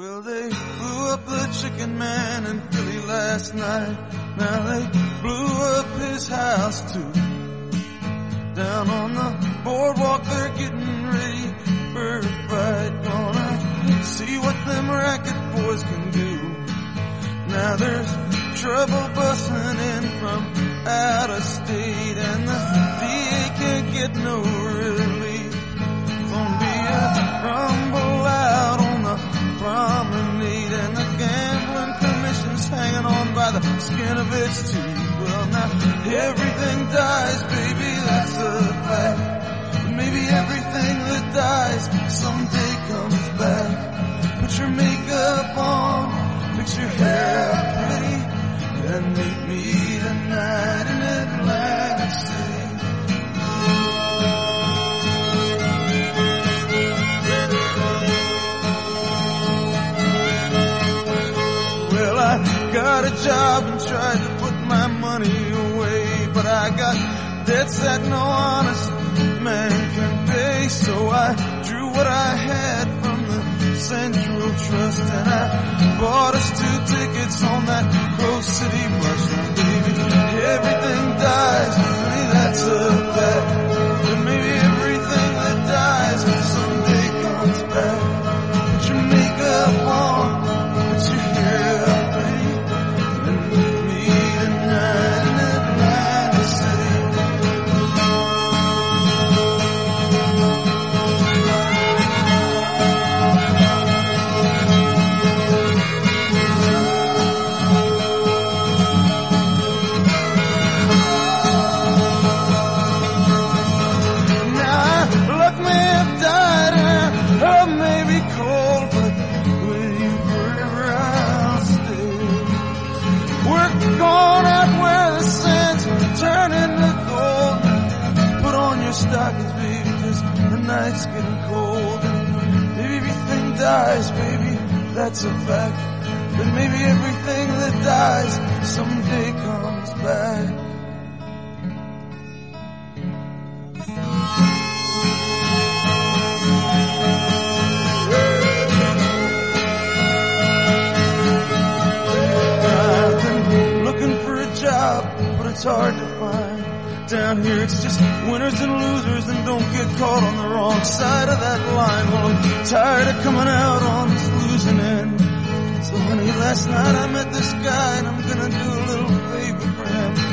Well, they blew up the chicken man in Philly last night. Now they blew up his house too. Down on the boardwalk, they're getting ready for a fight. Gonna see what them racket boys can do. Now there's trouble busting in from out of state, and the DA can't get no skin of its teeth. Well, now everything dies, baby, that's a fact. Maybe everything that dies someday comes back. Job and tried to put my money away, but I got debts that no honest man can pay. So I drew what I had from the Central Trust and I bought us two tickets on that Coast City bus. Cold, but with you forever I'll stay. We're going out where the sands turn into gold. Put on your stockings, baby, 'cause the night's getting cold. And maybe everything dies, baby, that's a fact. But maybe everything that dies someday comes back. but it's hard to find. Down here it's just winners and losers and don't get caught on the wrong side of that line. Well, I'm tired of coming out on this losing end. So honey, last night I met this guy and I'm gonna do a little favor for him.